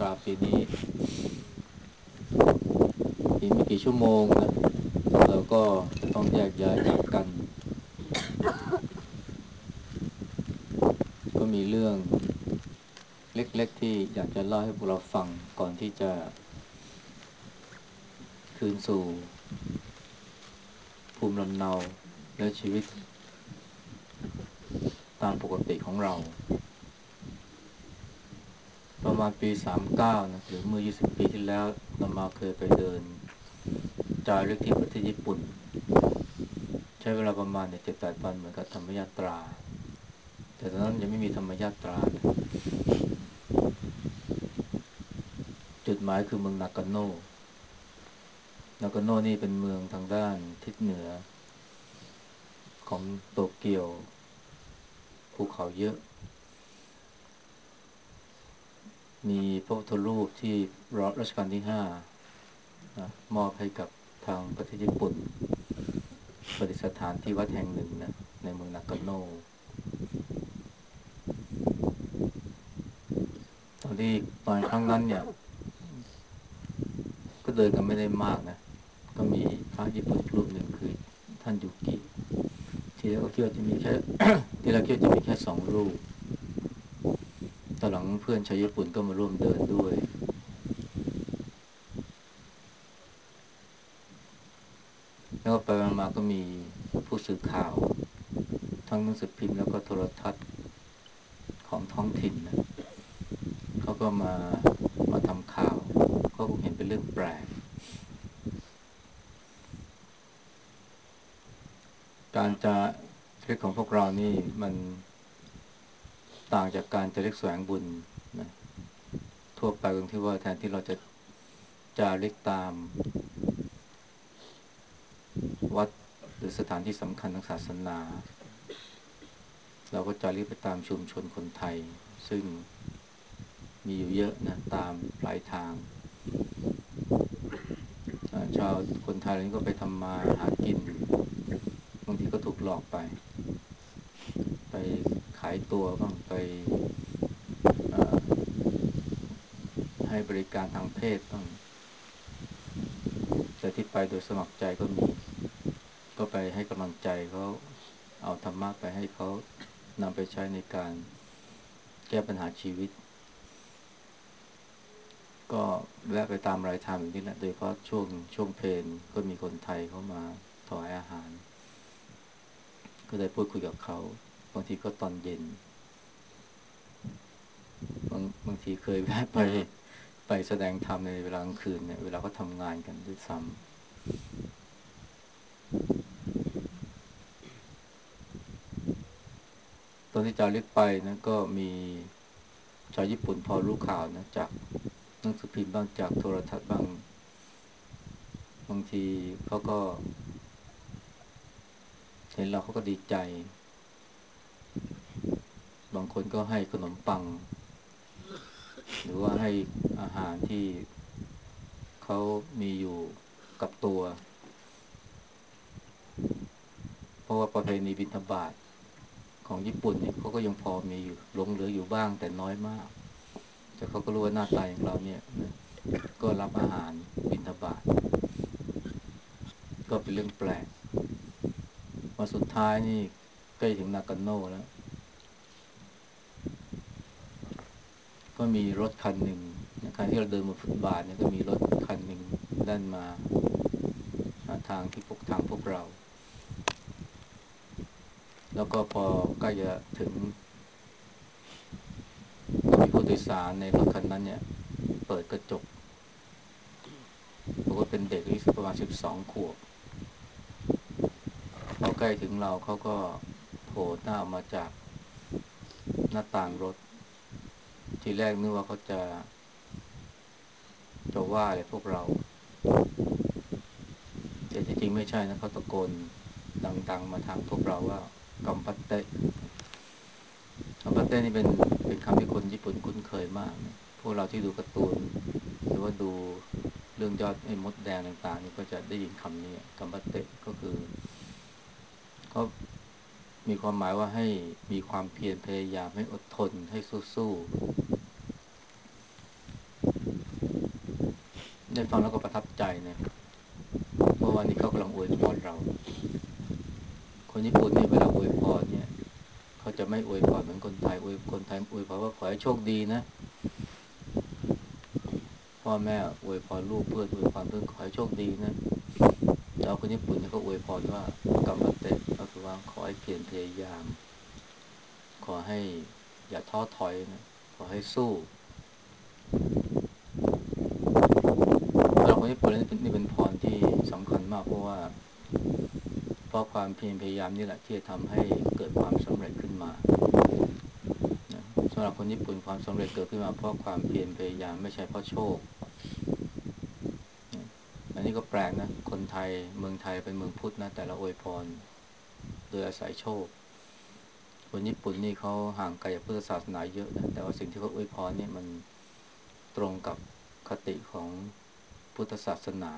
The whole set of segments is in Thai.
ตราปีนี้อีกไม่กี่ชั่วโมงนะเราก็จะต้องแยกย้ายจากกัน ก็มีเรื่องเล็กๆที่อยากจะเล่าให้พวกเราฟังก่อนที่จะ คืนสู่ ภูมิลำเนาและชีวิต ตามปกติของเรา ประมาณปี 39นะหรือเมื่อ 20 ปีที่แล้วเรามาเคยไปเดินจารึกที่ประเทศญี่ปุ่น ใช้เวลาประมาณเนี่ยเจ็ดแปดวันเหมือนกับธรรมยาตรา แต่ตอนนั้นยังไม่มีธรรมยาตรานะจุดหมายคือเมืองนากาโนนากาโน่นี่เป็นเมืองทางด้านทิศเหนือ ของโตเกียวภูเขาเยอะ มีพระพุทธรูปที่รัชกาลที่ห้ามอบให้กับทางประเทศญี่ปุ่นปฏิสถานที่วัดแห่งหนึ่งนะในเมืองนากาโน ตอนที่ตอนครั้งนั้นเนี่ย ก็เดินกันไม่ได้มากนะ ก็มีพระญี่ปุ่นรูปหนึ่งคือท่านยูกิ ที่แรกก็คิดว่าจะมีแค่ที่แรกคิดว่าจะมีแค่สองรูป ตอนหลังเพื่อนชาวญี่ปุ่นก็มาร่วมเดินด้วย แล้วไปมาก็มีผู้สื่อข่าว ทั้งหนังสือพิมพ์แล้วก็โทรทัศน์ของท้องถิ่นนะเขาก็มามาทำข่าวเขาคงเห็นเป็นเรื่องแปลก การจะเรียกของพวกเรานี่มัน ต่างจากการจะเรียกแสวงบุญนะทั่วไปตรงที่ว่าแทนที่เราจะจาริกตาม วัดหรือสถานที่สำคัญทางศาสนา เราก็จาริกไปตามชุมชนคนไทย ซึ่งมีอยู่เยอะนะตามปลายทางชาวคนไทยนี้ก็ไปทำมาหากิน บางทีก็ถูกหลอกไป ไป ขายตัวบ้างไปให้บริการทางเพศบ้างแต่ที่ไปโดยสมัครใจก็มี ก็ไปให้กำลังใจเขาเอาธรรมะไปให้เขานำไปใช้ในการแก้ปัญหาชีวิต ก็แวะไปตามรายทางอย่างนี้แหละโดยเพราะช่วงช่วงเพลนก็มีคนไทยเข้ามาถวายอาหาร ก็ได้พูดคุยกับเขา บางทีก็ตอนเย็น บางบางทีเคยแวะไปไปแสดงธรรมในเวลากลางคืนเนี่ยเวลาก็ทำงานกันด้วยซ้ำตอนที่จาริกไปนะก็มีชาวญี่ปุ่นพอรู้ข่าวนะจากหนังสือพิมพ์บ้างจากโทรทัศน์บ้าง บางทีเขาก็ เห็นเราเขาก็ดีใจางคนก็ให้ขนมปัง หรือว่าให้อาหารที่เขามีอยู่กับตัว เพราะว่าประเพณีบิณฑบาตของญี่ปุ่นเนี่ยเขาก็ยังพอมีอยู่หลงเหลืออยู่บ้างแต่น้อยมาก แต่เขาก็รู้ว่าหน้าตาอย่างเราเนี่ยนะก็รับอาหารบิณฑบาตก็เป็นเรื่องแปลกมาสุดท้ายนี่ใกล้ถึงนากาโน่แล้ว ก็มีรถคันหนึ่งนะครที่เราเดินบนฟุตบาทเนี่ยก็มีรถคันหนึ่งด้านมาทางที่พวกทางพวกเรา แล้วก็พอใกล้จะถึงผู้โดยสารในรถคันนั้นเนี่ย เปิดกระจกบอกว่าเป็นเด็กอายุประมาณสิบสองขวบพอใกล้ถึงเราเขาก็โผล่หน้ามาจากหน้าต่างรถ ทีแรกนึกว่าเขาจะ จะว่าอะไรพวกเรา แต่ที่จริงไม่ใช่นะเขาตะโกนดัง ๆ มาทางพวกเราว่ากัมพัตเตะคำว่าเต้นี่เป็นเป็นคำที่คนญี่ปุ่นคุ้นเคยมากนะพวกเราที่ดูการ์ตูน หรือว่าดูเรื่องยอดไอ้มดแดงต่างๆนี่ก็จะได้ยินคำนี้กัมบัตเตก็คือเขามีความหมายว่าให้มีความเพียรพยายามให้อดทนให้สู้ ได้ฟังแล้วก็ประทับใจนะเพราะว่านี่เขากำลังอวยพรเรา คนญี่ปุ่นเนี่ยเวลาอวยพรเนี่ย เขาจะไม่อวยพรเหมือนคนไทยอวยคนไทยอวยพรว่าขอให้โชคดีนะพ่อแม่อวยพรลูกเพื่อนอวยพรเพื่อนขอให้โชคดีนะแล้วคนญี่ปุ่นเนี่ยก็อวยพรว่ากรรมเตะก็คือว่าขอให้เพียรพยายาม ขอให้อย่าท้อถอยนะขอให้สู้ สำหรับคนญี่ปุ่นนี่เป็นพรที่สำคัญมากเพราะว่า เพราะความเพียรพยายามนี่แหละที่จะทำให้เกิดความสำเร็จขึ้นมาสำหรับคนญี่ปุ่นความสำเร็จเกิดขึ้นมาเพราะความเพียรพยายามไม่ใช่เพราะโชค อันนี้ก็แปลกนะ คนไทยเมืองไทยเป็นเมืองพุทธนะ แต่ละอวยพรโดยอาศัยโชค คนญี่ปุ่นนี่เขาห่างไกลจากพุทธศาสนาเยอะนะแต่ว่าสิ่งที่เขาอวยพรนี่มันตรงกับคติของ พุทธศาสนา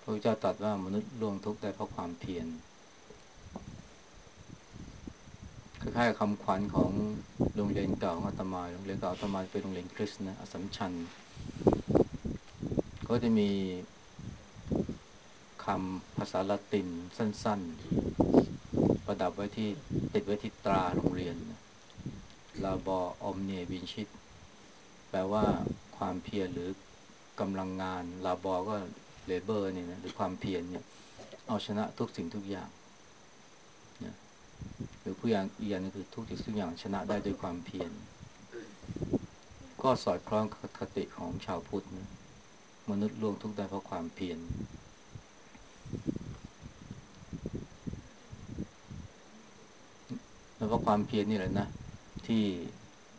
พระพุทธเจ้าตรัสว่ามนุษย์ล่วงทุกข์ได้เพราะความเพียรคล้ายๆคำขวัญของโรงเรียนเก่าของอาตมาโรงเรียนเก่าอาตมาเป็นโรงเรียนคริสต์นะอสมชัญก็จะมีคำภาษาละตินสั้น ๆ ประดับไว้ที่ติดไว้ที่ตราโรงเรียนลาบออมเนวินชิต แปลว่าความเพียรหรือ กำลังงานลาบอก็เลเบอร์เนี่ยนะหรือความเพียรเนี่ยเอาชนะทุกสิ่งทุกอย่างนะหรือผู้อย่างอีกอย่างนึงคือทุกสิ่งทุกอย่างชนะได้ด้วยความเพียรก็สอดคล้องคติของชาวพุทธนะมนุษย์ล่วงทุกได้เพราะความเพียรแล้วเพราะความเพียรนี่แหละนะ ที่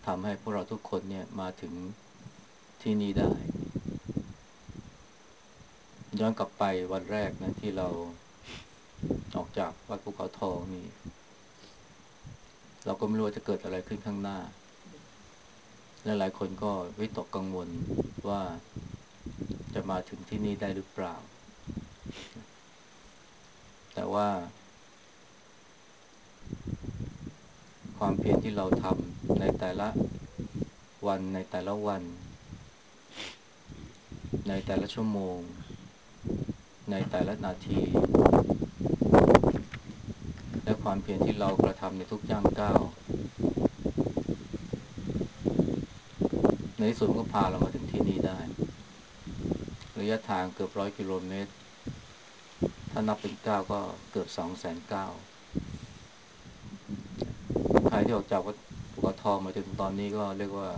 ทำให้พวกเราทุกคนเนี่ยมาถึงที่นี่ได้ ย้อนกลับไปวันแรกนะที่เราออกจากวัดภูเขาทองนี่เราก็ไม่รู้ว่าจะเกิดอะไรขึ้นข้างหน้า และหลายคนก็วิตกกังวลว่าจะมาถึงที่นี่ได้หรือเปล่า แต่ว่า ความเพียรที่เราทำในแต่ละวันในแต่ละวัน ในแต่ละชั่วโมง ในแต่ละนาที และความเพียรที่เรากระทำในทุกย่างก้าว ในที่สุดก็พาเรามาถึงที่นี่ได้ ระยะทางเกือบร้อยกิโลเมตร ถ้านับเป็นก้าวก็เกือบสองแสนก้าวใครที่ออกจากวัดภูเขาทองมาถึงตอนนี้ก็เรียกว่า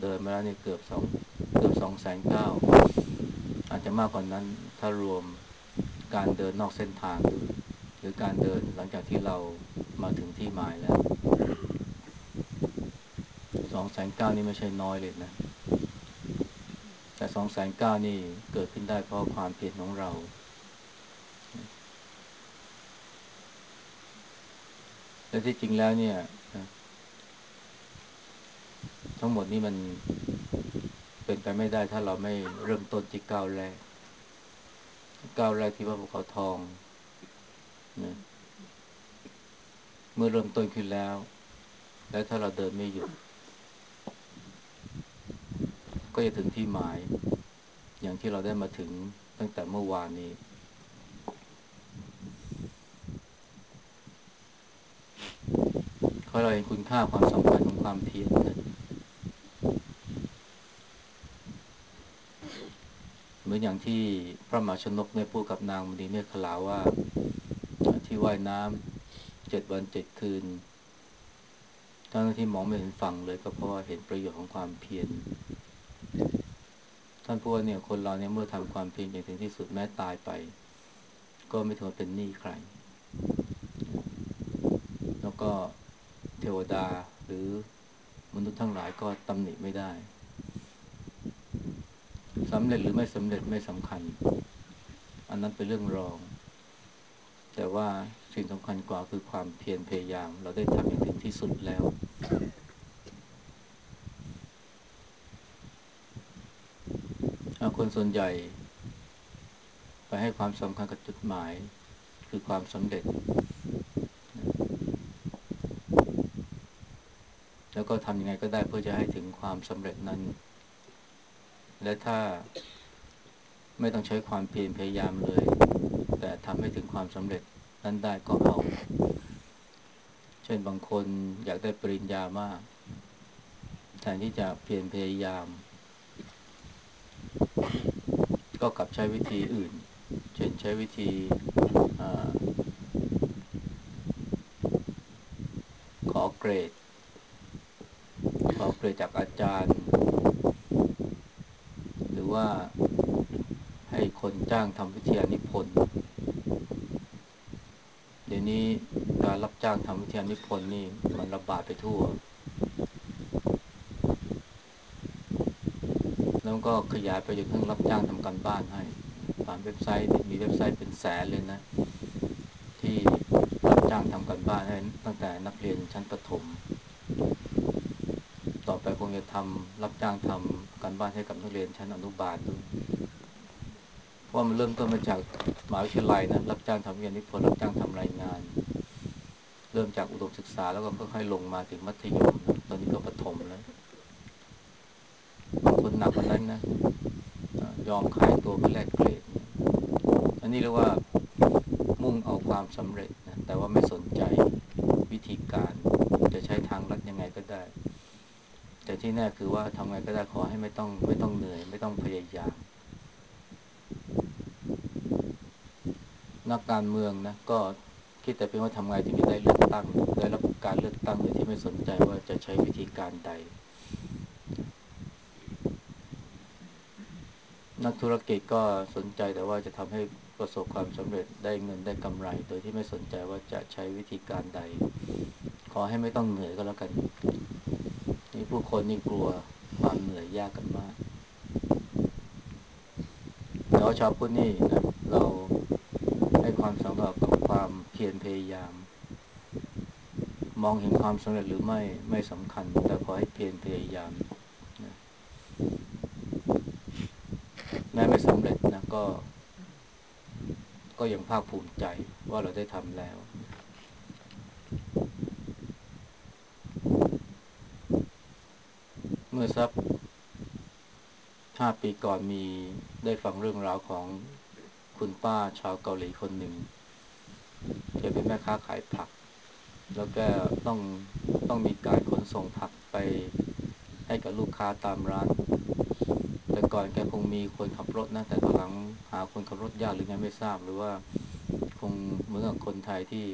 เดินมาแล้วเนี่ยเกือบสองเกือบสองแสนก้าวอาจจะมากกว่านนั้น ถ้ารวมการเดินนอกเส้นทาง หรือการเดินหลังจากที่เรามาถึงที่หมายแล้วสองแสนเก้านี่ไม่ใช่น้อยเลยนะ แต่สองแสนเก้านี่เกิดขึ้นได้เพราะความเพียรของเรา และที่จริงแล้วเนี่ย ทั้งหมดนี้มันเป็นไปไม่ได้ถ้าเราไม่เริ่มต้นที่ก้าวแรก ก้าวแรกที่ว่าภูเขาทองนะเมื่อเริ่มต้นขึ้นแล้ว และถ้าเราเดินไม่หยุด ก็จะถึงที่หมาย อย่างที่เราได้มาถึงตั้งแต่เมื่อวานนี้ เพราะเราเห็นคุณค่าความสำคัญของความเพียรนะเห มือนอย่างที่พระมหาชนกได้พูดกับนางมณีเมฆขลาว่าที่ว่ายน้ำเจ็ดวันเจ็ดคืนทั้งที่มองไม่เห็นฝั่งเลยก็เพราะว่าเห็นประโยชน์ของความเพียรท่านพูดเนี่ยคนเราเนี่ยเมื่อทำความเพียรอย่างถึงที่สุดแม้ตายไป ก็ไม่ถือเป็นหนี้ใคร แล้วก็เทวดาหรือมนุษย์ทั้งหลายก็ตำหนิไม่ได้ สำเร็จหรือไม่สำเร็จไม่สำคัญ อันนั้นเป็นเรื่องรอง แต่ว่าสิ่งสำคัญกว่าคือความเพียรพยายาม เราได้ทำอย่างถึงที่สุดแล้ว คนส่วนใหญ่ ไปให้ความสำคัญกับจุดหมาย คือความสำเร็จ แล้วก็ทำยังไงก็ได้เพื่อจะให้ถึงความสำเร็จนั้น และถ้าไม่ต้องใช้ความเพียรพยายามเลย แต่ทำให้ถึงความสำเร็จนั้นได้ก็เอา เช่นบางคนอยากได้ปริญญามาก แทนที่จะเพียรพยายาม ก็กลับใช้วิธีอื่น เช่นใช้วิธีขอเกรด ขอเกรดจากอาจารย์ รือว่าให้คนจ้างทำวิทยานิพนธ์ เดี๋ยวนี้การรับจ้างทำวิทยานิพนธ์นี่มันระบาดไปทั่ว แล้วก็ขยายไปจนถึงรับจ้างทำการบ้านให้ผ่านเว็บไซต์มีเว็บไซต์เป็นแสนเลยนะ ที่รับจ้างทำการบ้านให้ตั้งแต่นักเรียนชั้นประถม ต่อไป งจะทำรับจ้างทำการบ้านให้กับนักเรียนชั้นอนุบาลด้วยเพราะมันเริ่มต้นมาจากมหาวิทยาลัยนะรับจ้างทำวิทยานิพนธ์รับจ้างทำรายงาน เริ่มจากอุดมศึกษาแล้วก็ค่อยๆลงมาถึงมัธยมนะตอนนี้ก็ประถมแล้วบางคนหนักกว่านั้นนะยอมขายตัวเพื่อแลกเกรด อันนี้เรียกว่ามุ่งเอาความสำเร็จนะแต่ว่าไม่สนใจวิธีการจะใช้ทางลัดยังไงก็ได้ ที่แน่คือว่าทำไงก็ได้ขอให้ไม่ต้องไม่ต้องเหนื่อย ไม่ต้องพยายาม นักการเมืองนะก็คิดแต่เพียงว่าทำไงถึงจะได้เลือกตั้งได้รับการเลือกตั้งโดยที่ไม่สนใจว่าจะใช้วิธีการใด นักธุรกิจก็สนใจแต่ว่าจะทำให้ประสบความสำเร็จได้เงินได้กำไร โดยที่ไม่สนใจว่าจะใช้วิธีการใด ขอให้ไม่ต้องเหนื่อยก็แล้วกัน นี่ผู้คนนี่กลัวความเหนื่อยยากกันมากแต่ว่าชาวพุทธนี่นะเราให้ความสำคัญกับความเพียรพยายาม มองเห็นความสำเร็จหรือไม่ไม่สำคัญ แต่ขอให้เพียรพยายามนะแม้ไม่สำเร็จนะก็ ก็ยังภาคภูมิใจว่าเราได้ทำแล้ว เมื่อสักห้าปีก่อนมีได้ฟังเรื่องราวของคุณป้าชาวเกาหลีคนหนึ่งแกเป็นแม่ค้าขายผัก แล้วก็ต้องต้องมีการขนส่งผักไปให้กับลูกค้าตามร้าน แต่ก่อนแกคงมีคนขับรถนะ แต่ตอนหลังหาคนขับรถยากหรือไงไม่ทราบ หรือว่าคงเหมือนกับคนไทยที่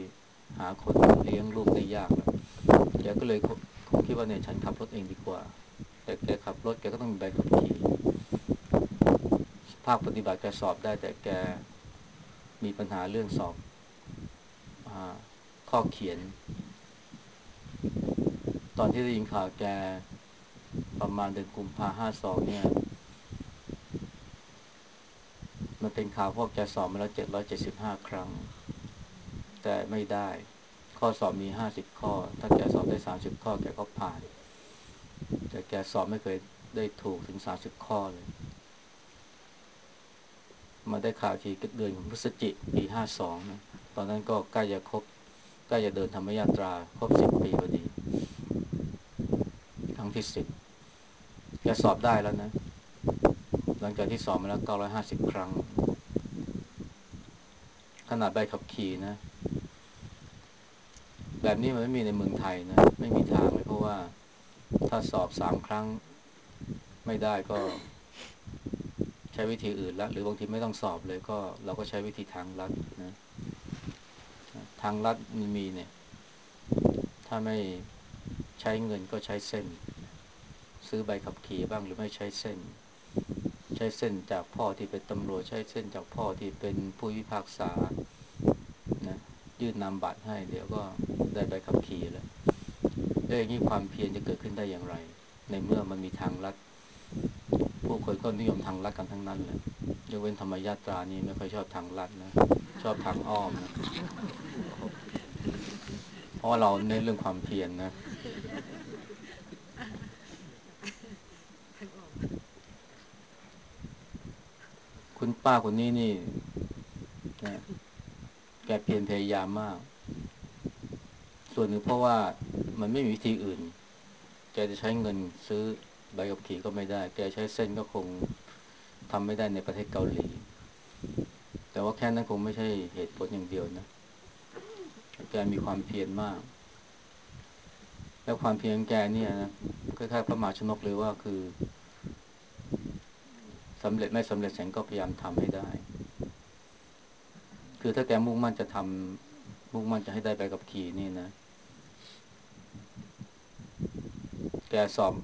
หาคนเลี้ยงลูกได้ยากแล้วแกก็เลยคงคิดว่าเนี่ยฉันขับรถเองดีกว่า แต่แกขับรถแกก็ต้องมีใบขับขี่ภาคปฏิบัติแกสอบได้แต่แกมีปัญหาเรื่องสอบอข้อเขียน ตอนที่ได้ยินข่าวแกประมาณเดือนกุมภาห้าสองเนี่ย มันเป็นข่าวพวกแกสอบมาแล้วเจ็ดร้อยเจ็ดสิบห้าครั้ง แต่ไม่ได้ ข้อสอบมีห้าสิบข้อ ถ้าแกสอบได้สามสิบข้อแกก็ผ่าน แต่แกสอบไม่เคยได้ถูกถึงสามสิบข้อเลย มาได้ข่าวทีเดือนพฤศจิปีห้าสองนะตอนนั้นก็ใกล้จะครบใกล้จะเดินธรรมยาตรา ครบสิบปีพอดี ครั้งที่สิบแกสอบได้แล้วนะ หลังจากที่สอบมาแล้วเก้าร้อยห้าสิบครั้ง ขนาดใบขับขี่นะ แบบนี้มันไม่มีในเมืองไทยนะ ไม่มีทางเลยเพราะว่า ถ้าสอบสามครั้งไม่ได้ก็ใช้วิธีอื่นละหรือบางทีไม่ต้องสอบเลยก็ เราก็ใช้วิธีทางลัดนะทางลัดมีมีเนี่ย ถ้าไม่ใช้เงินก็ใช้เส้น ซื้อใบขับขี่บ้างหรือไม่ใช้เส้น ใช้เส้นจากพ่อที่เป็นตำรวจใช้เส้นจากพ่อที่เป็นผู้พิพากษานะยื่นนำบัตรให้เดี๋ยวก็ได้ใบขับขี่แล้ว เรื่องนี้ความเพียรจะเกิดขึ้นได้อย่างไร ในเมื่อมันมีทางลัดผู้คนก็นิยมทางลัดกันทั้งนั้นแหละยกเว้นธรรมญาตรานี่ไม่ค่อยชอบทางลัดนะชอบทางอ้อมนะเพราะเราเน้นเรื่องความเพียรนนะคุณป้าคนนี้นี่นะแกเพียรพยายามมาก ส่วนหนึ่งเพราะว่า มันไม่มีวิธีอื่น แกจะใช้เงินซื้อใบขับขี่ก็ไม่ได้ แกใช้เส้นก็คงทำไม่ได้ในประเทศเกาหลี แต่ว่าแค่นั้นคงไม่ใช่เหตุผลอย่างเดียวนะ แกมีความเพียรมาก แล้วความเพียรแกเนี่ยนะคล้ายๆพระมหาชนกเลยว่าคือสำเร็จไม่สำเร็จฉันก็พยายามทำให้ได้ คือถ้าแกมุ่งมั่นจะทำมุ่งมั่นจะให้ได้ไปกับขี่นี่นะ แกสอบ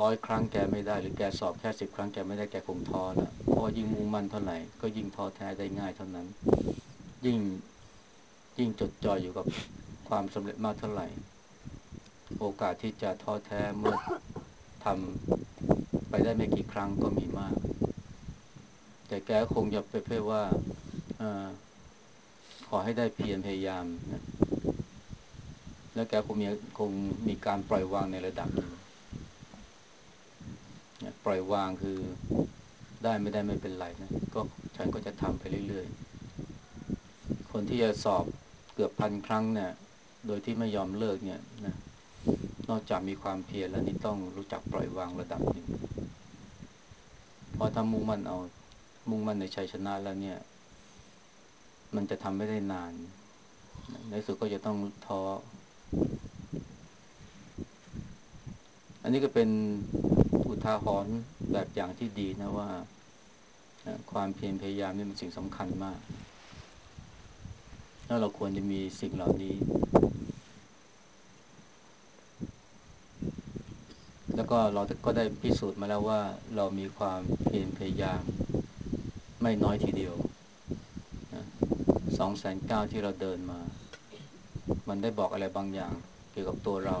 ร้อยครั้งแกไม่ได้ หรือแกสอบแค่สิบครั้งแกไม่ได้แกคงท้อล้วเพราะยิ่งมุ่งมั่นเท่าไหร่ก็ยิ่งท้อแท้ได้ง่ายเท่านั้น ยิ่งยิ่งจดจ่ออยู่กับความสำเร็จมากเท่าไหร่ โอกาสที่จะท้อแท้เมื่อทำไปได้ไม่กี่ครั้งก็มีมาก แต่แกคงจะไปเพื่อว่าอขอให้ได้เพียรพยายามนะแล้วแกคงมีคงมีการปล่อยวางในระดับหนึ่ง ปล่อยวางคือได้ไม่ได้ไม่เป็นไรนะก็ฉันก็จะทำไปเรื่อยๆ คนที่จะสอบเกือบพันครั้งเนี่ย โดยที่ไม่ยอมเลิกเนี่ยนะนอกจากมีความเพียรแล้วนี่ต้องรู้จักปล่อยวางระดับหนึ่งเพราะถ้ามุ่งมั่นเอา มุ่งมั่นในชัยชนะแล้วเนี่ย มันจะทำไม่ได้นาน ในสุดก็จะต้องท้อ อันนี้ก็เป็น ทาหรณ์แบบอย่างที่ดีนะว่าความเพียรพยายามนี่เป็นสิ่งสำคัญมาก แล้วเราควรจะมีสิ่งเหล่านี้ แล้วก็เราก็ได้พิสูจน์มาแล้วว่า เรามีความเพียรพยายาม ไม่น้อยทีเดียวสองแสนเก้าที่เราเดินมา มันได้บอกอะไรบางอย่าง เกี่ยวกับตัวเรา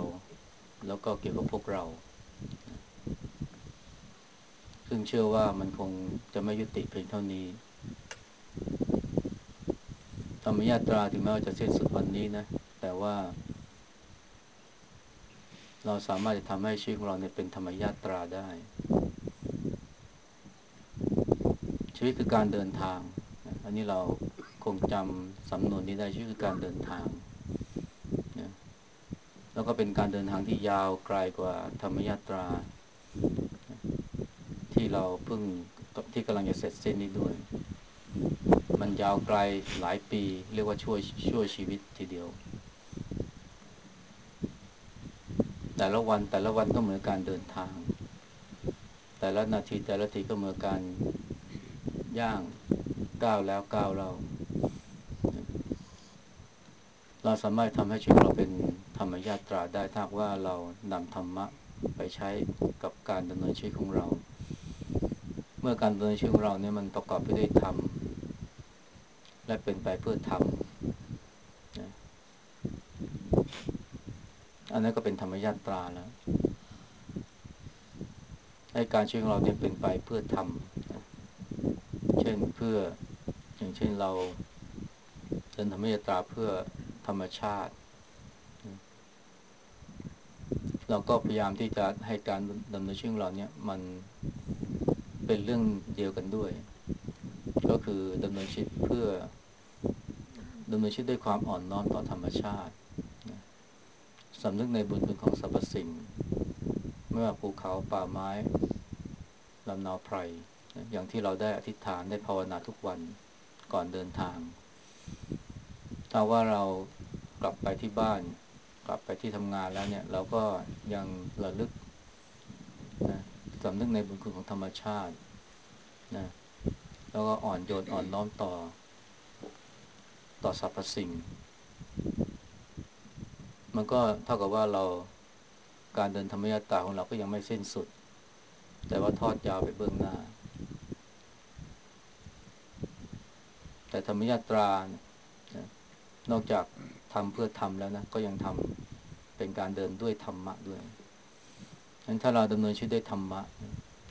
แล้วก็เกี่ยวกับพวกเรา ซึ่งเชื่อว่ามันคงจะไม่ยุติเพียงเท่านี้ ธรรมยาตราถึงแม้ว่าจะสิ้นสุดวันนี้นะ แต่ว่า เราสามารถจะทำให้ชีวิตของเราเนี่ยเป็นธรรมยาตราได้ ชีวิตคือการเดินทาง อันนี้เราคงจำสำนวนนี้ได้ชีวิตคือการเดินทางแล้วก็เป็นการเดินทางที่ยาวไกลกว่าธรรมยาตรา ที่เราเพิ่งที่กำลังจะเสร็จสิ้นนี้ด้วย มันยาวไกลหลายปี เรียกว่าช่วยช่วยชีวิตทีเดียว แต่ละวันแต่ละวันก็เหมือนการเดินทาง แต่ละนาทีแต่ละทีก็เหมือนการย่างก้าวแล้วก้าวเรา เราสามารถทำให้ชีวิตเราเป็นธรรมญาตราได้ถ้าว่าเรานำธรรมะไปใช้กับการดำเนินชีวิตของเรา เมื่อการดำเนินชีวิตของเราเนี่ยมันประกอบไปด้วยธรรม และเป็นไปเพื่อธรรมอันนั้นก็เป็นธรรมญาตราแล้วให้การชีวิตของเราเนี่ยเป็นไปเพื่อธรรมเช่นเพื่ออย่างเช่นเราเดินธรรมญาตราเพื่อธรรมชาติ เราก็พยายามที่จะให้การดำเนินชีวิตของเราเนี่ยมัน เป็นเรื่องเดียวกันด้วย ก็คือดำเนินชีวิตเพื่อดำเนินชีวิตด้วยความอ่อนน้อมต่อธรรมชาติสำนึกในบุญคุณของสรรพสิ่งไม่ว่าภูเขาป่าไม้ลำนาวไพรอย่างที่เราได้อธิษฐานได้ภาวนาทุกวันก่อนเดินทาง ถ้าว่าเรากลับไปที่บ้าน กลับไปที่ทำงานแล้วเนี่ย เราก็ยังระลึก สำนึกในบุญคุณของธรรมชาตินะแล้วก็อ่อนโยนอ่อนน้อมต่อ ต่อสรรพสิ่ง มันก็เท่ากับว่าเราการเดินธรรมยาตาของเราก็ยังไม่สิ้นสุด แต่ว่าทอดยาวไปเบื้องหน้า แต่ธรรมยาตรานอกจากทำเพื่อทำแล้วนะ ก็ยังทำเป็นการเดินด้วยธรรมะด้วย งั้นถ้าเราดำเนินชีวิตด้วยธรรมะ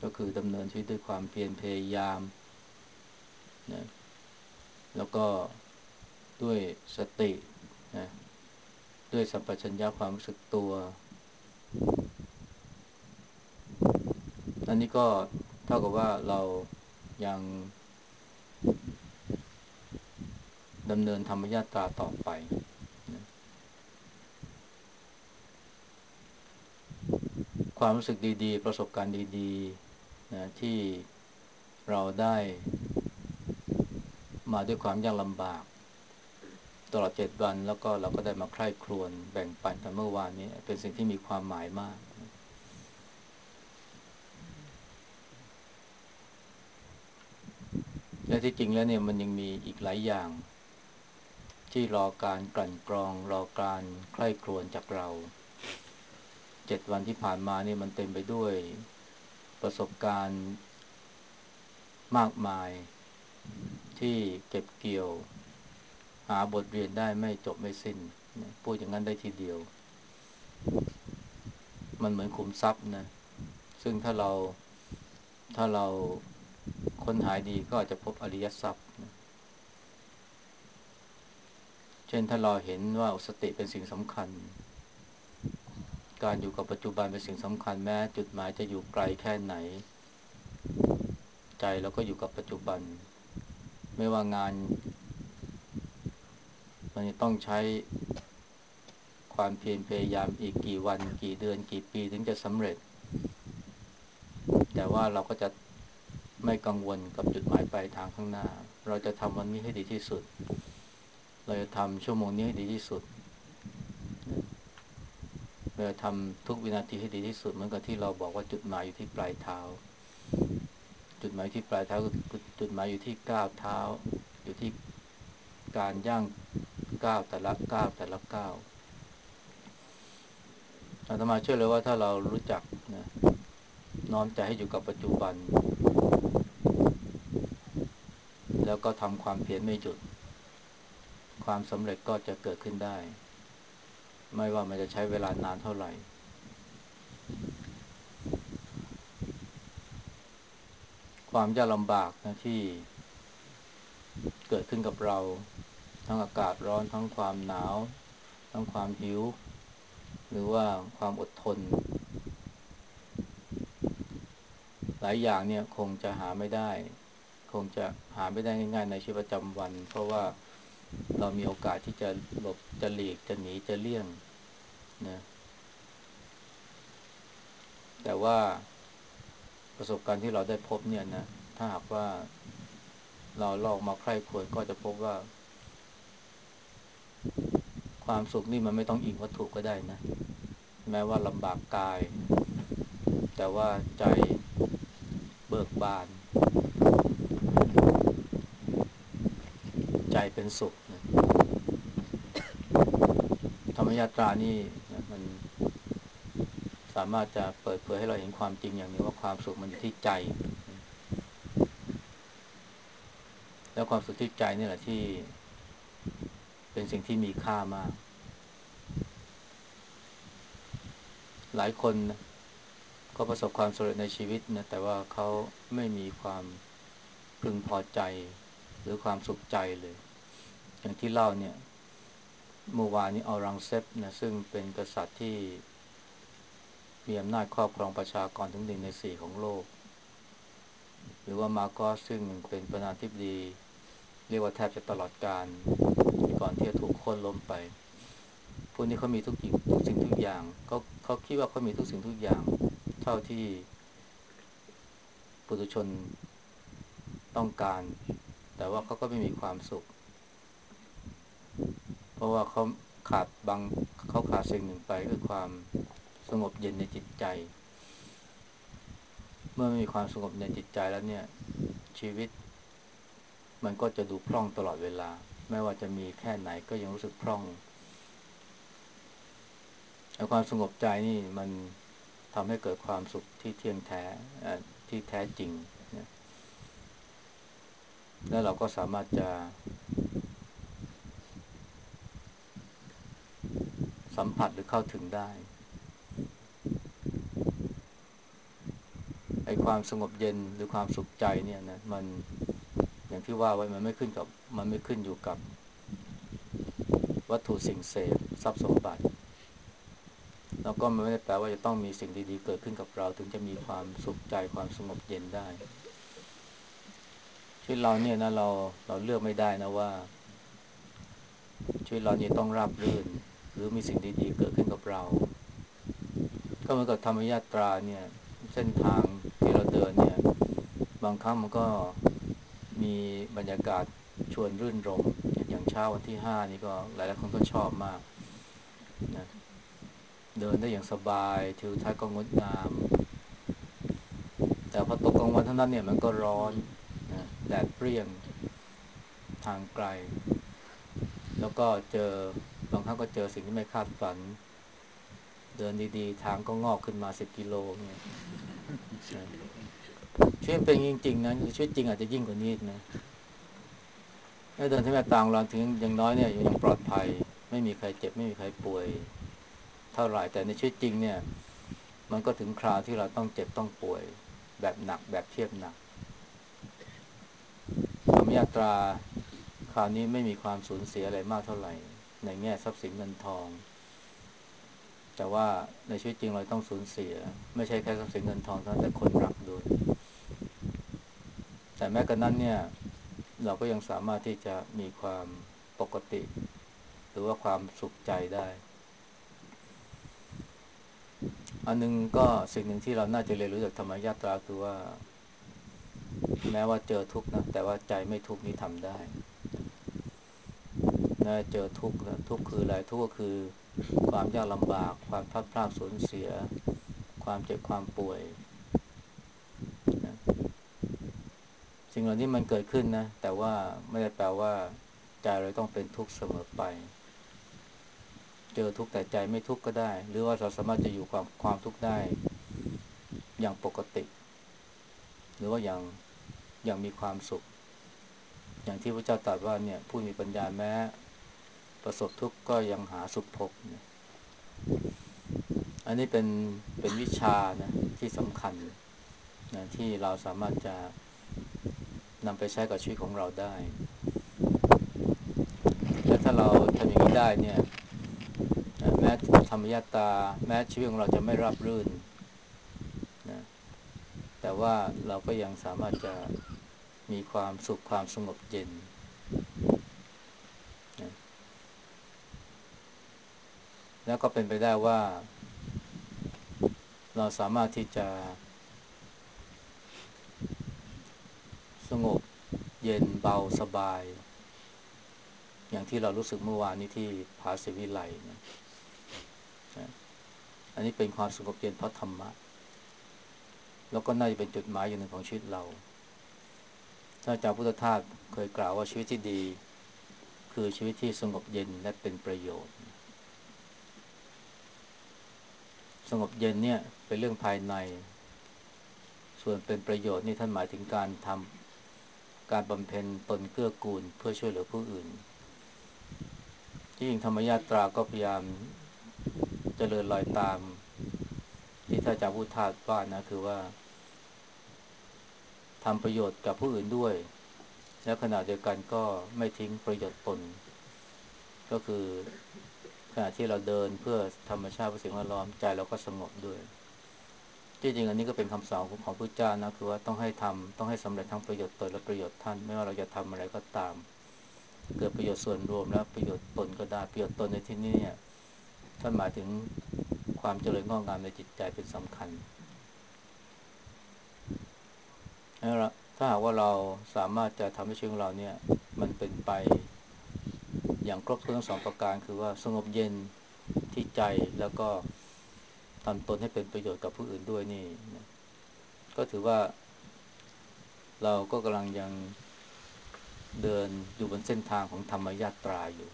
ก็คือดำเนินชีวิตด้วยความเพียรพยายามนะแล้วก็ด้วยสตินะด้วยสัมปชัญญะความรู้สึกตัว อันนี้ก็เท่ากับว่าเรายังดำเนินธรรมญาตราต่อไปนะ ความรู้สึกดีๆ ประสบการณ์ดีๆนะที่เราได้ มาด้วยความยากลำบาก ตลอดเจ็ดวันแล้วก็เราก็ได้มาใคร่ครวญแบ่งปันกันเมื่อวานนี้ เป็นสิ่งที่มีความหมายมาก และที่จริงแล้วเนี่ยมันยังมีอีกหลายอย่าง ที่รอการกลั่นกรอง รอการใคร่ครวญจากเรา เจ็ดวันที่ผ่านมาเนี่ยมันเต็มไปด้วยประสบการณ์มากมาย ที่เก็บเกี่ยว หาบทเรียนได้ไม่จบไม่สิ้น พูดอย่างนั้นได้ทีเดียว มันเหมือนขุมทรัพย์นะ ซึ่งถ้าเราถ้าเราค้นหายดีก็อาจจะพบอริยทรัพย์ เช่นถ้าเราเห็นว่าสติเป็นสิ่งสำคัญ การอยู่กับปัจจุบันเป็นสิ่งสำคัญแม้ จุดหมายจะอยู่ไกลแค่ไหน ใจเราก็อยู่กับปัจจุบัน ไม่ว่างาน มันจะต้องใช้ความเพียรพยายามอีกกี่วัน กี่เดือนกี่ปีถึงจะสำเร็จ แต่ว่าเราก็จะไม่กังวลกับจุดหมายปลายทางข้างหน้า เราจะทำวันนี้ให้ดีที่สุด เราจะทำชั่วโมงนี้ให้ดีที่สุด เราทำทุกวินาทีให้ดีที่สุดเหมือนกับที่เราบอกว่าจุดหมายอยู่ที่ปลายเท้า จุดหมายที่ปลายเท้าจุดหมายอยู่ที่ก้าวเท้า อยู่ที่การย่างก้าวแต่ละก้าวแต่ละก้าวอาตมาเชื่อเลยว่าถ้าเรารู้จักนะน้อมใจให้อยู่กับปัจจุบัน แล้วก็ทำความเพียรไม่หยุด ความสำเร็จก็จะเกิดขึ้นได้ ไม่ว่ามันจะใช้เวลานานเท่าไหร่ ความยากลำบากนะที่เกิดขึ้นกับเรา ทั้งอากาศร้อนทั้งความหนาว ทั้งความหิว หรือว่าความอดทน หลายอย่างเนี่ยคงจะหาไม่ได้ คงจะหาไม่ได้ง่ายๆในชีวิตประจำวัน เพราะว่า เรามีโอกาสที่จะหลบจะหลีกจะหนีจะเลี่ยงนะแต่ว่าประสบการณ์ที่เราได้พบเนี่ยนะถ้าหากว่าเราลอกมาใคร่ควรก็จะพบว่า ความสุขนี่มันไม่ต้องอิงวัตถุก็ได้นะ แม้ว่าลำบากกาย แต่ว่าใจเบิกบาน ใจ เป็นสุขนะธรรมยาตรานี่นะมัน สามารถจะเปิดเผยให้เราเห็นความจริงอย่างนี้ว่าความสุขมันอยู่ที่ใจ แล้วความสุขที่ใจนี่แหละที่ เป็นสิ่งที่มีค่ามาก หลายคนนะก็ประสบความสำเร็จในชีวิตนะแต่ว่าเขาไม่มีความพึงพอใจหรือความสุขใจเลย อย่างที่เล่าเนี่ยเมื่อวานนี้ออรังเซฟนะซึ่งเป็นกษัตริย์ที่มีอำนาจครอบครองประชากรถึงหนึ่งในสี่ของโลก หรือว่ามาโกสซึ่งเป็นประธานาธิบดี เรียกว่าแทบจะตลอดการก่อนที่จะถูกโค่นล้มไป พวกนี้เขามีทุกสิ่งทุกสิ่งทุกอย่างเขาเขาคิดว่าเขามีทุกสิ่งทุกอย่าง เท่าที่ปุถุชนต้องการ แต่ว่าเขาก็ไม่มีความสุข ราะว่าเขาขาดบางเขาขาดสิ่งหนึ่งไปคือความสงบเย็นในจิตใจ เมื่อไม่มีความสงบในจิตใจแล้วเนี่ย ชีวิต มันก็จะดูพร่องตลอดเวลา ไม่ว่าจะมีแค่ไหนก็ยังรู้สึกพร่องแต่ความสงบใจนี่มันทำให้เกิดความสุขที่เที่ยงแท้ที่แท้จริงนะแล้วเราก็สามารถจะ สัมผัสหรือเข้าถึงได้ ไอ้ความสงบเย็นหรือความสุขใจเนี่ยนะมันอย่างที่ว่าไว้มันไม่ขึ้นกับมันไม่ขึ้นอยู่กับ วัตถุสิ่งเสพทรัพย์สมบัติ แล้วก็มันไม่ได้แปลว่าจะต้องมีสิ่งดีๆ เกิดขึ้นกับเรา ถึงจะมีความสุขใจความสงบเย็นได้ชีวิตเราเนี่ยนะเราเราเลือกไม่ได้นะว่าชีวิตเรานี่ต้องราบรื่น หรือมีสิ่งดีๆเกิดขึ้นกับเรา ก็เหมือนกับธรรมยาตราเนี่ยเส้นทางที่เราเดินเนี่ย บางครั้งมันก็มีบรรยากาศชวนรื่นรมอย่างเช้าวันที่ห้านี่ก็หลายหลายคนก็ชอบมากนะเดินได้อย่างสบายทิวทัศน์ก็งดงาม แต่พอตกกลางวันเท่านั้นเนี่ยมันก็ร้อนนะแดดเปรี้ยงทางไกล แล้วก็เจอ บางครั้งก็เจอสิ่งที่ไม่คาดฝัน เดินดีๆ ทางก็งอกขึ้นมาสิบกิโลเนี่ยชีวิตเป็นจริงๆนะชีวิตจริงอาจจะยิ่งกว่านี้นะถ้าเดินที่แม่ต่างเราถึงอย่างน้อยเนี่ยยังปลอดภัย ไม่มีใครเจ็บไม่มีใครป่วย เท่าไหร่แต่ในชีวิตจริงเนี่ย มันก็ถึงคราวที่เราต้องเจ็บต้องป่วย แบบหนักแบบเทียบหนักธรรมยาตราคราวนี้ไม่มีความสูญเสียอะไรมากเท่าไหร่ ในแง่ทรัพย์สินเงินทอง แต่ว่าในชีวิตจริงเราต้องสูญเสีย ไม่ใช่แค่ทรัพย์สินเงินทองเท่านั้นแต่คนรักด้วย แต่แม้กระนั้นเนี่ย เราก็ยังสามารถที่จะมีความปกติ หรือว่าความสุขใจได้ อันนึงก็สิ่งหนึ่งที่เราน่าจะเรียนรู้จากธรรมยาตราคือว่า แม้ว่าเจอทุกข์นะแต่ว่าใจไม่ทุกข์นี่ทำได้ นะเจอทุกข์นะทุกข์คืออะไรทุกข์ก็คือความยากลำบาก ความพลาดพลาดสูญเสีย ความเจ็บความป่วยนะสิ่งเหล่านี้มันเกิดขึ้นนะ แต่ว่าไม่ได้แปลว่า ใจเราต้องเป็นทุกข์เสมอไป เจอทุกข์แต่ใจไม่ทุกข์ก็ได้ หรือว่าเราสามารถจะอยู่ความความทุกข์ได้ อย่างปกติ หรือว่าอย่างอย่างมีความสุข อย่างที่พระเจ้าตรัสว่าเนี่ยผู้มีปัญญาแม้ ประสบทุกข์ก็ยังหาสุขพบนะอันนี้เป็นเป็นวิชานะที่สำคัญนะที่เราสามารถจะนำไปใช้กับชีวิตของเราได้ และถ้าเราทำอย่างนี้ได้เนี่ยแม้ธรรมยาตา แม้ชีวิตของเราจะไม่รับรื่นนะแต่ว่าเราก็ยังสามารถจะมีความสุขความสงบเย็นนะ แล้วก็เป็นไปได้ว่า เราสามารถที่จะ สงบเย็นเบาสบาย อย่างที่เรารู้สึกเมื่อวานนี้ที่พาสิวิไลนะอันนี้เป็นความสงบเย็นเพราะธรรมะ แล้วก็น่าจะเป็นจุดหมายอย่างหนึ่งของชีวิตเราท่านอาจารย์พุทธทาสเคยกล่าวว่าชีวิตที่ดี คือชีวิตที่สงบเย็นและเป็นประโยชน์ สงบเย็นเนี่ยเป็นเรื่องภายใน ส่วนเป็นประโยชน์นี่ท่านหมายถึงการทำการบำเพ็ญตนเกื้อกูลเพื่อช่วยเหลือผู้อื่น ที่จริงธรรมญาตราก็พยายามเจริญรอยตาม ที่ท่านอาจารย์พุทธาว่านะคือว่าทำประโยชน์กับผู้อื่นด้วย และขณะเดียวกันก็ไม่ทิ้งประโยชน์ตน ก็คือ ขณะที่เราเดินเพื่อธรรมชาติเพื่อสิ่งแวดล้อมใจเราก็สงบด้วย ที่จริงอันนี้ก็เป็นคำสอนของพระเจ้านะคือว่าต้องให้ทำต้องให้สำเร็จทั้งประโยชน์ตนและประโยชน์ท่าน ไม่ว่าเราจะทำอะไรก็ตาม เกิดประโยชน์ส่วนรวมแล้วประโยชน์ตนก็ได้ประโยชน์ตนในที่นี้เนี่ยท่านหมายถึงความเจริญงอกงามในจิตใจเป็นสำคัญถ้าหากว่าเราสามารถจะทำให้ชีวิตของเราเนี่ย มันเป็นไป อย่างครบถ้วนทั้งสองประการคือว่าสงบเย็นที่ใจแล้วก็ทำตนให้เป็นประโยชน์กับผู้อื่นด้วยนี่นะก็ถือว่า เราก็กำลังยังเดินอยู่บนเส้นทางของธรรมญาตราอยู่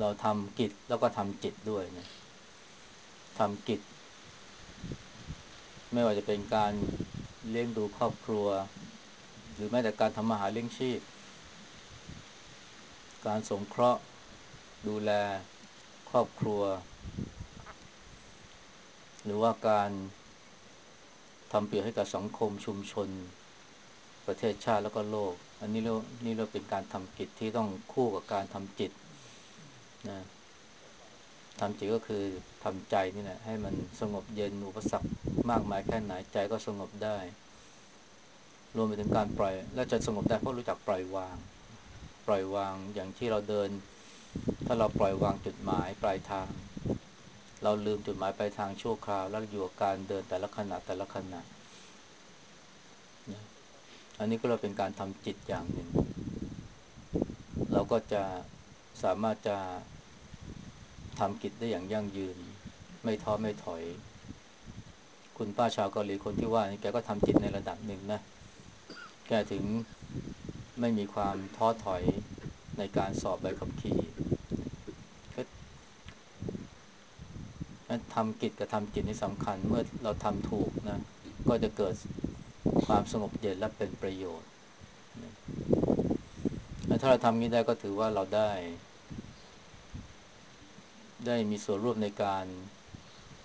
เราทำกิจแล้วก็ทำจิตด้วยนะทำกิจ ไม่ว่าจะเป็นการเลี้ยงดูครอบครัว หรือแม้แต่การทำมาหาเลี้ยงชีพ การสงเคราะห์ดูแลครอบครัว หรือว่าการทำเปรียบให้กับสังคมชุมชน ประเทศชาติแล้วก็โลก อันนี้เรานี่เราเป็นการทำกิจที่ต้องคู่กับการทำจิตนะทำจิตก็คือทำใจนี่แหละให้มันสงบเย็นอุปสรรคมากมายแค่ไหนใจก็สงบได้ รวมไปถึงการปล่อย และจะสงบได้เพราะรู้จักปล่อยวาง ปล่อยวางอย่างที่เราเดิน ถ้าเราปล่อยวางจุดหมายปลายทาง เราลืมจุดหมายปลายทางชั่วคราว แล้วอยู่กับการเดินแต่ละขณะแต่ละขณะอันนี้ก็เราเป็นการทำจิตอย่างหนึ่ง เราก็จะสามารถจะทำกิจได้อย่างยั่งยืน ไม่ท้อไม่ถอย คุณป้าชาวเกาหลีคนที่ว่านี่แกก็ทำจิตในระดับหนึ่งนะ แกถึงไม่มีความท้อถอยในการสอบใบขับขี่ทำกิจกับทำจิตนี่สำคัญเมื่อเราทำถูกนะ ก็จะเกิดความสงบเย็นและเป็นประโยชน์ถ้าเราทำนี้ได้ก็ถือว่าเราได้ ได้มีส่วนร่วมในการ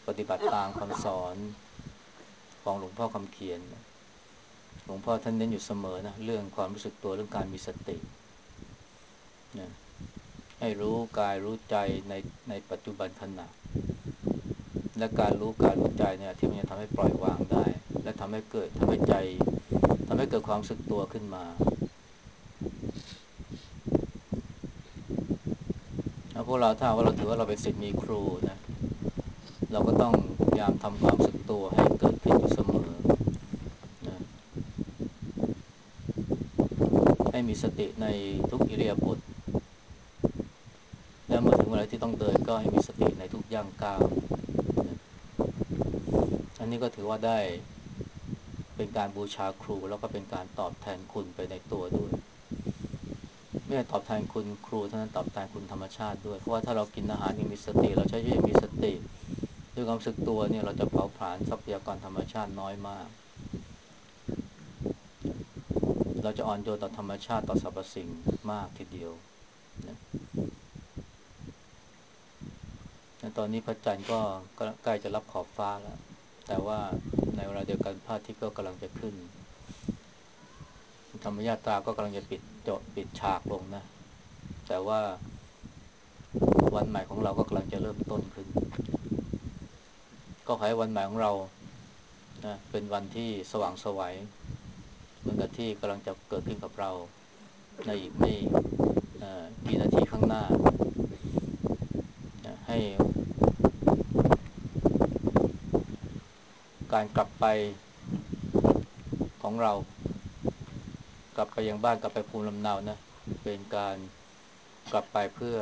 ปฏิบัติตามคำสอนของหลวงพ่อคำเขียน หลวงพ่อท่านเน้นอยู่เสมอนะเรื่องความรู้สึกตัวเรื่องการมีสตินะให้รู้กายรู้ใจในในปัจจุบันขณะและการรู้กายรู้ใจเนี่ยที่มันจะทำให้ปล่อยวางได้ และทำให้เกิดทำให้ใจทำให้เกิดความรู้สึกตัวขึ้นมาพวกเราถ้าว่าเราถือว่าเราเป็นศิษย์มีครูนะเราก็ต้องพยายามทำความสึกตัวให้เกิดขึ้นอยู่เสมอนะให้ มีสติในทุกอิเรียบทและเมื่อถึงเวลาที่ต้องเดินก็ให้มีสติในทุกย่างก้าวอันนี้ก็ถือว่าได้เป็นการบูชาครูแล้วก็เป็นการตอบแทนคุณไปในตัวด้วย ไม่ได้ตอบแทนคุณครูเท่านั้นตอบแทนคุณธรรมชาติด้วย เพราะว่าถ้าเรากินอาหารยังมีสติ เราใช้ชีวิตยังมีสติ ด้วยความสึกตัวเนี่ยเราจะเผาผลาญทรัพยากรธรรมชาติน้อยมาก เราจะอ่อนโยนต่อธรรมชาติต่อสรรพสิ่งมากทีเดียวนะตอนนี้พระจันทร์ก็ใกล้จะรับขอบฟ้าแล้ว แต่ว่าในเวลาเดียวกันพระอาทิตย์ก็กำลังจะขึ้น ธรรมญาตาก็กำลังจะปิดจบปิดฉากลงนะ แต่ว่าวันใหม่ของเราก็กำลังจะเริ่มต้นขึ้น ก็ขอให้วันใหม่ของเรานะเป็นวันที่สว่างสวัย เหมือนกับที่กำลังจะเกิดขึ้นกับเราในอีกไม่กี่นาทีข้างหน้า ให้ การกลับไปของเรา กลับไปยังบ้านกลับไปภูมิลำเนานะ เป็นการกลับไปเพื่อ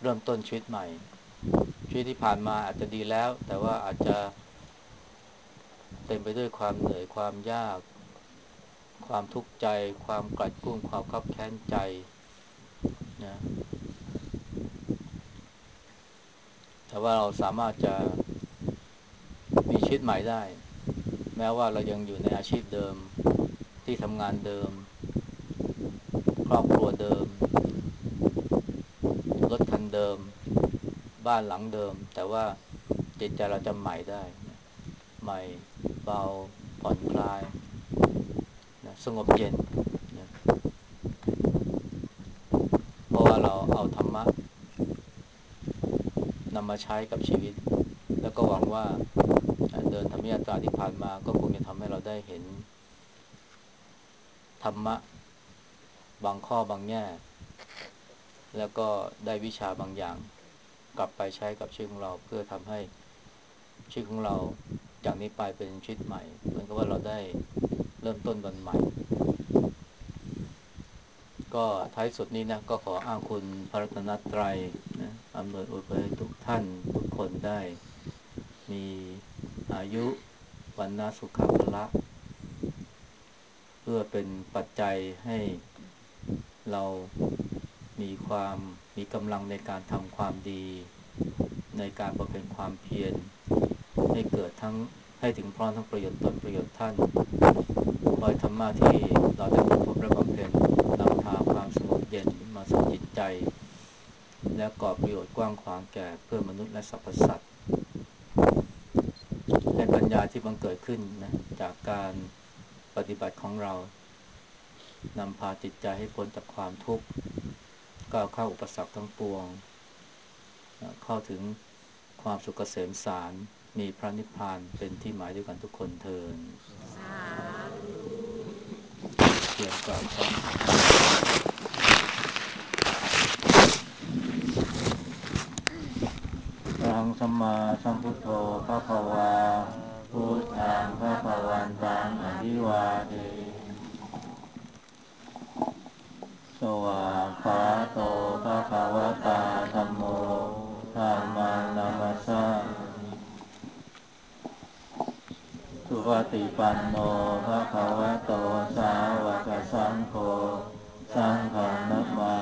เริ่มต้นชีวิตใหม่ ชีวิตที่ผ่านมาอาจจะดีแล้ว แต่ว่าอาจจะ เต็มไปด้วยความเหนื่อยความยาก ความทุกข์ใจ ความกลัดกุ้งความคับแค้นใจนะแต่ว่าเราสามารถจะมีชีวิตใหม่ได้ แม้ว่าเรายังอยู่ในอาชีพเดิมที่ทำงานเดิม ครอบครัวเดิม รถคันเดิม บ้านหลังเดิม แต่ว่าจิตใจเราจะใหม่ได้ ใหม่เบาผ่อนคลายนะสงบเย็นนะเพราะว่าเราเอาธรรมะนำมาใช้กับชีวิต แล้วก็หวังว่าเดินธรรมยาตราที่ผ่านมาก็คงจะทำให้เราได้เห็น ธรรมะ บางข้อบางแง่ แล้วก็ได้วิชาบางอย่าง กลับไปใช้กับชีวิตของเราเพื่อทำให้ชีวิตของเรา จากนี้ไปเป็นชีวิตใหม่เหมือนกับว่าเราได้เริ่มต้นวันใหม่ ก็ท้ายสุดนี้นะ ก็ขออ้างคุณพระรัตนตรัยนะอำนวยอวยพรทุกท่านทุกคนได้ มีอายุวันนาสุขภละเพื่อเป็นปัจจัยให้เรามีความมีกำลังในการทำความดี ในการบำเพ็ญความเพียร ให้เกิดทั้งให้ถึงพร้อมทั้งประโยชน์ตนประโยชน์ท่านคอยธรรมะที่เราได้พบและบำเพ็ญนำพาความสงบเย็นมาสู่จิตใจ และก่อประโยชน์กว้างขวางแก่เพื่อมนุษย์และสรรพสัตว์ให้ปัญญาที่บังเกิดขึ้นนะจากการปฏิบัติของเรานำพาจิตใจให้พ้นจากความทุกข์ก้าวเข้าอุปสรรคทั้งปวง เข้าถึงความสุขเกษมสาร มีพระนิพพานเป็นที่หมายด้วยกันทุกคนเทินเตรียมกล่าวพร้อมสัมมาสัมพุทโธพระภวาพุทธังพระภวันตังอภิวาเทสวากขาโตพระภวตาธรรมโมธรรมานามัสสาสุ ปฏิปันโนภะคะวะโตสาวกสังโฆ สังฆนัมมา